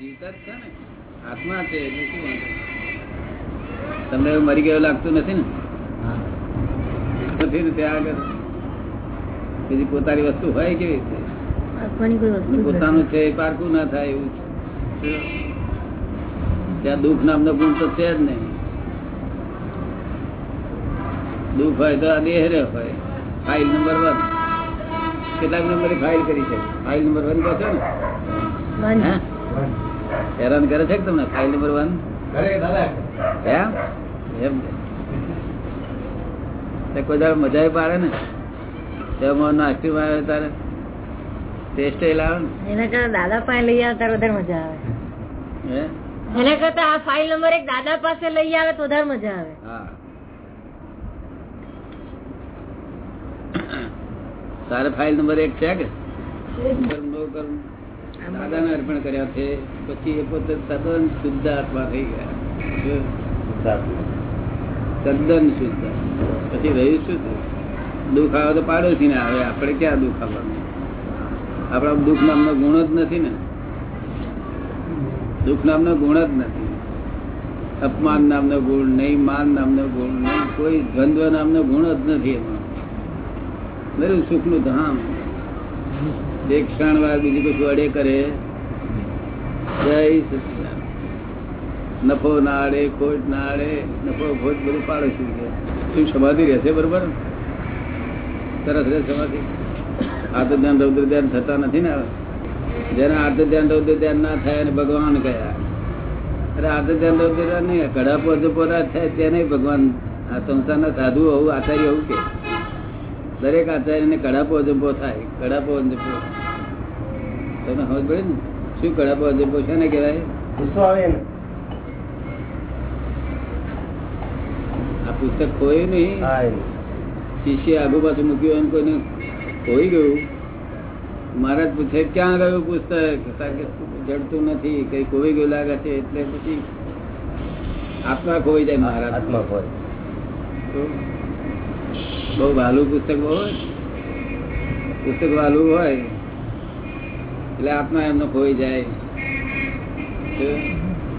જીવતા જ છે ને. આત્મા છે એટલે શું વાંધો? તમને એવું મરી ગયો લાગતું નથી ને? નથી ને ત્યાં આગળ? બીજી પોતાની વસ્તુ હોય કેવી રીતે. પોતાનું છે એ પારકું ના થાય એવું છે. ત્યાં દુઃખ નામનો ગુણ તો છે જ નહીં. દુઃખ હોય તો આ દેહ હોય. ફાઇલ નંબર વન કેટલાક નંબરે ફાઇલ કરી છે? ફાઇલ નંબર વન કહો છો ને? હેરાન કરે છે કે તમને ફાઇલ નંબર વન એમ. કોઈ તારે મજા પાડે ને. તેમાં નાસ્તી આવે તારે. ટેસ્ટ લાવે ને. એના કરતા દાદા પાસે લઈ આવે તારે વધારે મજા આવે. હે? એના કરતા આ ફાઇલ નંબર એક દાદા પાસે લઈ આવે તો વધારે મજા આવે. હા. તારે ફાઇલ નંબર એક છે કે? કર્મ નો કર્મ દાદાને અર્પણ કર્યા છે. પછી એ પોતે તદ્દન શુદ્ધ આત્મા થઈ ગયા. તદ્દન શુદ્ધ. પછી રહ્યું શુદ્ધ દુઃખ આવે તો પાડોશી ને આવે. આપણે ક્યાં દુઃખ આવવાનું આપણા દુઃખ નામનો ગુણ જ નથી ને. દુઃખ નામનો ગુણ જ નથી. અપમાન નામનો ગુણ નહીં, માન નામનો ગુણ નહીં, કોઈ દ્વંદ્વ નામનો ગુણ જ નથી એમાં. બધું સુખનું ધામ. એક ક્ષણ વાર બીજું કશું અડે કરે. જય નફો ના અડે ખોટ ના અડે નફો ખોટ બધું પાડોશી છે. શું સમાધિ રહેશે બરોબર? સરસ રહે સમાધિ. આ ધ્યાન રૌદ્ર ધ્યાન થતા નથી ને જેને આર્ત ધ્યાન રૌદ્ર ધ્યાન ના થાય અને ભગવાન કયા? અરે આર્ત ધ્યાન રૌદ્ર ધ્યાન નહીં, કડાપો જપોરા થાય તેને ભગવાન. આ સંસ્થાના સાધુ હોવું, આચાર્ય હોવું કે? દરેક આચાર્યને કડાપો અજંબો થાય કડાપો અજંબો તમને સમજ પડે ને? શું કડાપો અજંબો છે ને કહેવાય આ પુસ્તક ખોયું નહીં. શિષ્ય આગુ પાછું મૂક્યું અને કોઈને ખોઈ ગયું. મહારાજ પૂછે ક્યાં ગયું પુસ્તક? કારણ કે જડતું નથી કઈ ખોઈ ગયું લાગે છે એટલે પછી આત્મા ખોઈ જાય મહારાજ. તો બહુ વાલું પુસ્તક હોય? પુસ્તક વાલું હોય, એટલે આત્મા એમનો ખોઈ જાય.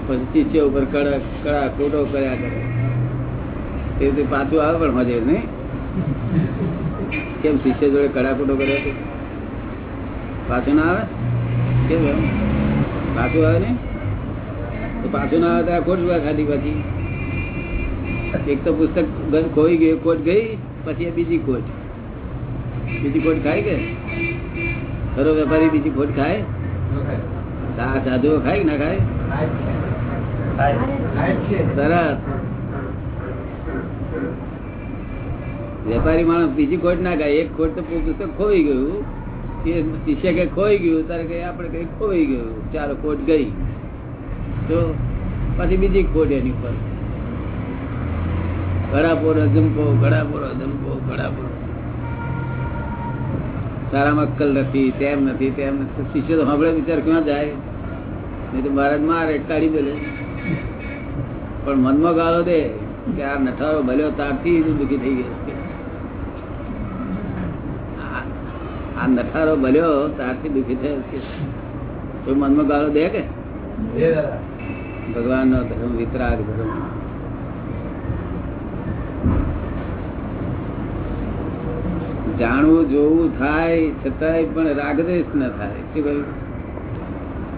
પછી શિષ્ય ઉપર કડક કડા કોટો કર્યા કરે. તે રીતે પાછું આવે પણ મજે નહીં? કેમ શિષ્ય જોડે કડા કોટો કર્યો છે? પાછું ના આવે? કેમ પાછું આવે ને તો પાછું ના આવે તો આ ખોટ ખાધી પછી. એક તો પુસ્તક ખોઈ ગયું કોટ ગઈ પછી બીજી ખોટ. બીજી ખોટ ખાય કે? ખરો વેપારી બીજી ખોટ ખાય? સાધુઓ ખાય ના ખાય? સરસ. વેપારી માણસ બીજી ખોટ ના ખાય. એક ખોટ તો પુસ્તક ખોવાઈ ગયું. કે શિષ્ય કે ખોઈ ગયું, તારે કઈ આપણે કઈ ખોવાઈ ગયું. ચાલો, ખોટ ગઈ. તો પછી બીજી ખોટ એની પર ઘડાપોર અજંપો ઘડાપોર અજંપો ઘડાપોર તારામાં અક્કલ નથી તેમ નથી તેમ નથી. શિષ્ય તો સાંભળે વિચાર ક્યાં જાય? નહીં તો મહારાજ મારે કાઢી દે પણ મનમાં ગાળો દે કે આ નઠારો ભલ્યો તારથી જ દુઃખી થઈ ગયો. આ- નઠારો ભલ્યો તારથી દુઃખી થયો છે. કોઈ મનમાં ગાળો દે કે? ભગવાન નો ધર્મ વિતરાગ ધર્મ. જાણવું, જોવું થાય, છતાંય પણ રાગદેશ ના થાય. શું કહ્યું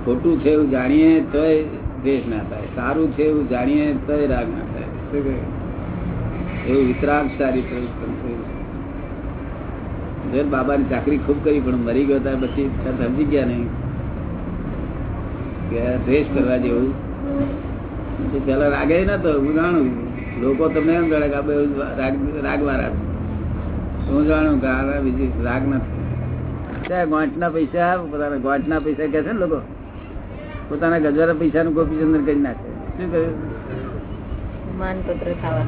ખોટું છે એવું જાણીએ તોય દેશ ના થાય. સારું છે એવું જાણીએ તોય રાગ ના થાય. શું કહ્યું એવું વિતરાગ સારી પ્રવૃત્તિ થયું. બાબાની ચાકરી ખૂબ કરી, પણ મરી ગયો ત્યાર પછી સમજી ગયા નહીં. કે દ્વેષ કરવા જેવું. પેલા રાગે નતો હું જાણું. લોકો તમને એમ જાણે કે રાગ, રાગવાળા છે. હું જાણું ગાળા બીજી રાગ નથી. ગોંઠના પૈસા પોતાના ગોંઠના પૈસા કે છે ને લોકો? પોતાના ગજવારા પૈસા નું ગોપીચંદ્ર કરી નાખે. શું કહ્યું? માનપત્ર ખાવા.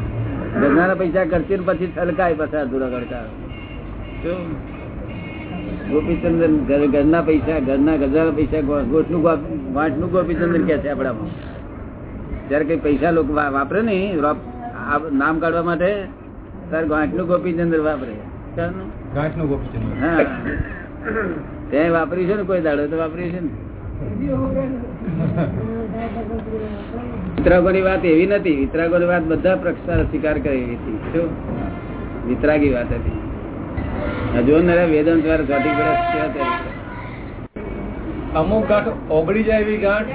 ગજવાના પૈસા ખર્ચી પછી છલકાય પાછા અધૂરા ગડકા. ગોપીચંદન ઘરના પૈસા ઘરના ગજવાના પૈસા ગોઠનું ગોપીચંદન ગોંઠનું ગોપીચંદ્ર કે છે આપણામાં? જયારે કઈ પૈસા લોકો વાપરે ને નામ કાઢવા માટે ત્યારે ગોંઠનું ગોપીચંદ્ર વાપરે. શાનું? હા. તે વાપર્યું છે ને કોઈ દાડો તો વાપર્યું છે ને? વિતરાગોની વાત એવી નથી. વિતરાગોની વાત બધા પ્રક્ષાર સ્વીકાર કરી હતી. શું? વિતરાગી વાત હતી. હજુ નરે વેદન દ્વારા ચોટી વર્ષ કેવા અમુક ગાંઠ ઓગળી જાય એવી ગાંઠ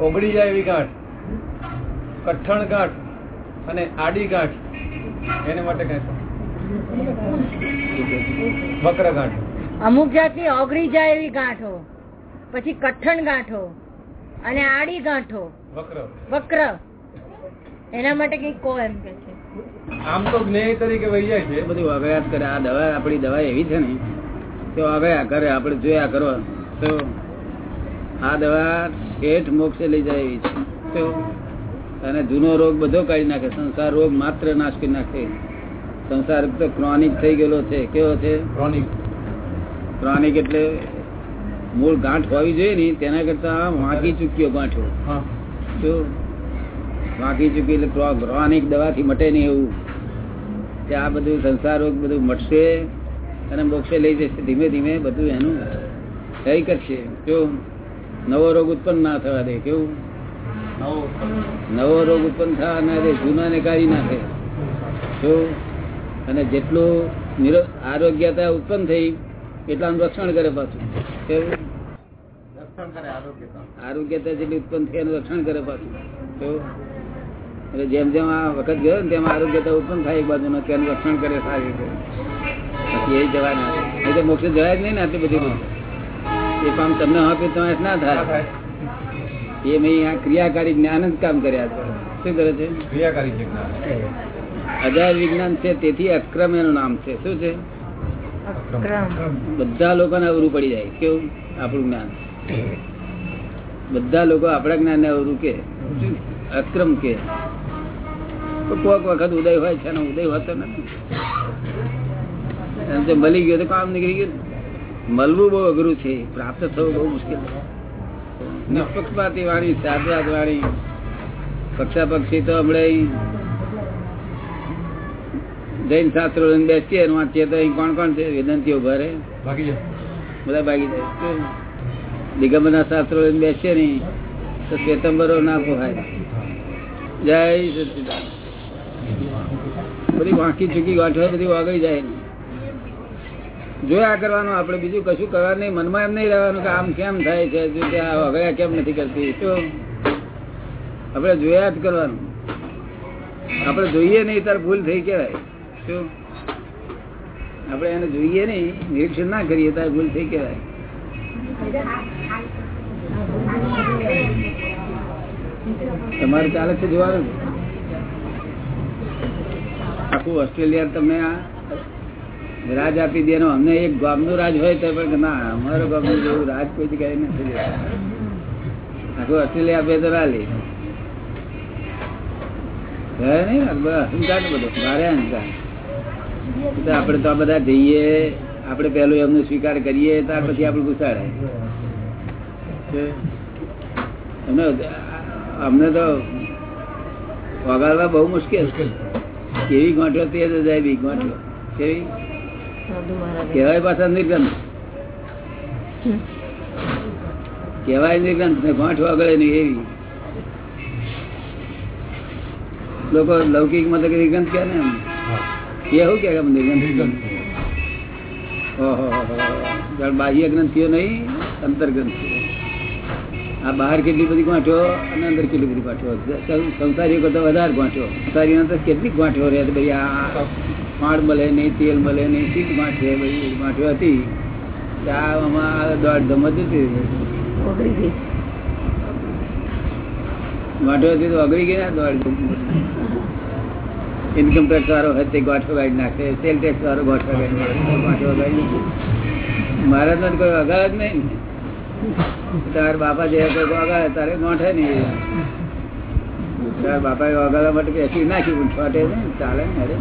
ઓગળી જાય એવી ગાંઠ કઠણ ગાંઠ અને આડી ગાંઠ. એને માટે કઈ વક્ર ગાંઠ અમુક જાતની ઓગળી જાય એવી ગાંઠો પછી કઠણ ગાંઠો અને આડી ગાંઠો. વક્ર. વક્ર. એના માટે કઈ કહો એમ કે છે. આમ તો જ્ઞેય તરીકે વહી જાય છે. બધું વગડાટ કરે. આ દવા આપણી દવા એવી છે ને તો વગડ્યા કરે આપણે જોયા કરો તો આ દવા ઠેઠ મોક્ષે લઈ જાય એવી છે. તો અને જૂનો રોગ બધો કાઢી નાખે. સંસાર રોગ માત્ર નાશ કરી નાખે. સંસાર તો ક્રોનિક થઈ ગયેલો છે. કેવો છે? ક્રોનિક ક્રોનિક એટલે મૂળ ગાંઠ હોવી જોઈએ ને તેના કરતા વાંકી ચૂક્યો ગાંઠો. હા. શું વાંકી ચૂકી એટલે ક્રો- ક્રોનિક દવાથી મટે નહીં એવું. કે આ બધું સંસાર રોગ બધું મટશે અને મોક્ષે લઈ જશે. ધીમે ધીમે બધું એનું થઈ કરશે. જો નવો રોગ ઉત્પન્ન ના થવા દે. કેવું? નવો રોગ ઉત્પન્ન થવા ના દે જૂનાને કાઢી નાખે. અને જેટલું નિરો- આરોગ્યતા ઉત્પન્ન થઈ એટલાનું રક્ષણ કરે પાછું. કેવું? આરોગ્યતા. આરોગ્યતા જેટલી ઉત્પન્ન થઈ એનું રક્ષણ કરે પાછું. તો એટલે જેમ જેમ આ વખત ગયો ને તેમ આરોગ્યતા ઉત્પન્ન થાય એક બાજુ તેનું રક્ષણ કરે સારી રીતે. પછી એ જવાના. એટલે મોક્ષ જવાય જ નહીં ને આટલી બધી. એ કામ તમને આપ્યું તમે ના થાય. એ મેં આ ક્રિયાકારી જ્ઞાન જ કામ કર્યા છે. શું કરે છે? ક્રિયાકારી અજાય વિજ્ઞાન છે તેથી અક્રમ એનું નામ છે. શું છે? બધા લોકોને અવરું પડી જાય. કેવું? આપણું જ્ઞાન. બધા લોકો આપણા જ્ઞાન અવરું કે. અક્રમ કે. કોક વખત ઉદય હોય છે ઉદય હોતો નથી. મળી ગયો તો કામ નીકળી ગયું મળવું બહુ અઘરું છે. પ્રાપ્ત થવું બહુ મુશ્કેલ છે. નિષ્પક્ષપાતી વાણી સાજાત વાણી પક્ષા પક્ષી તો હમણાં જૈન શાસ્ત્રો લઈને બેસીએ વાંચીએ તો કોણ કોણ છે? વેદંતીઓ ભરે બધા ભાગી જાય. શું? દિગંબરના શાસ્ત્રો લઈને બેસીએ નહીં તો શ્વેતંબરો ના પોહાય. જય સચિદાન બધી વાંકી ચૂકી ગાંઠો બધી વાગી જાય જોયા કરવાનું આપણે બીજું કશું કરવા નહીં. મનમાં એમ નહીં રહેવાનું કે આમ કેમ થાય છે જો વગડ્યા કેમ નથી કરતી. આપણે જોયા જ કરવાનું. આપણે જોઈએ નહીં ત્યારે ભૂલ થઈ કહેવાય. શું આપણે એને જોઈએ નહીં નિરીક્ષણ ના કરીએ ત્યારે ભૂલ થઈ કહેવાય. તમારે ચાલે છે જોવાનું? આખું ઓસ્ટ્રેલિયા તમે આ રાજ આપી દે અમને એક ગામનું રાજ હોય તો પણ ના અમારો ગામનું જેવું રાજ કોઈ જગ્યાએ નથી આખું ઓસ્ટ્રેલિયા આપે તો ના લે. હે નહીં આ બધા અહંકાર ને બધો. મારે અહંકાર. તો બધા જઈએ આપડે પેલું એમનો સ્વીકાર કરીએ ત્યાર પછી આપણે ગુસાડે અમને અમને તો વગાડવા બહુ મુશ્કેલ. કેવી ગોઠવો તે જાય બી ગોઠવો કેવી? કહેવાય પાછા નિર્ગંધ. કેવાય નિર્ગંધ ગાંઠ વાગડે નહીં એવી. લોકો લૌકિકમાં તો નિર્ગંધ કે ને એવું કે નિર્ગંધ? ઓહો બાહ્ય ગ્રંથિઓ નહીં અંતર ગ્રંથિઓ આ બહાર કેટલી બધી ગાંઠો અને અંદર કેટલી બધી ગાંઠો. સંસારીઓ કરતા વધારે ગાંઠો. સંસારી અંદર કેટલી ગાંઠો રહે બધી આ માળ મળે નહીં તેલ મળે નહીં શીત ગાંઠે બધી માઠી હતી. આમાં દોઢ ધમત હતી. ઓગળી હતી તો અગડી ગયા દોઢ ઇન્કમ ટેક્સ વાળો તે ગાંઠો કાઢી નાખે સેલ ટેક્સ વાળો ગોઠો કાઢી નાખે ગાંઠો નાખે મારા તો કોઈ અગાળ જ નહીં. ને. તાર બાપા જે કોઈ વગાડે તારે ગોઠે નહીં. તાર બાપા વગાડવા માટે બેસી નાખ્યું પણ છોટે ને ચાલે ને અરે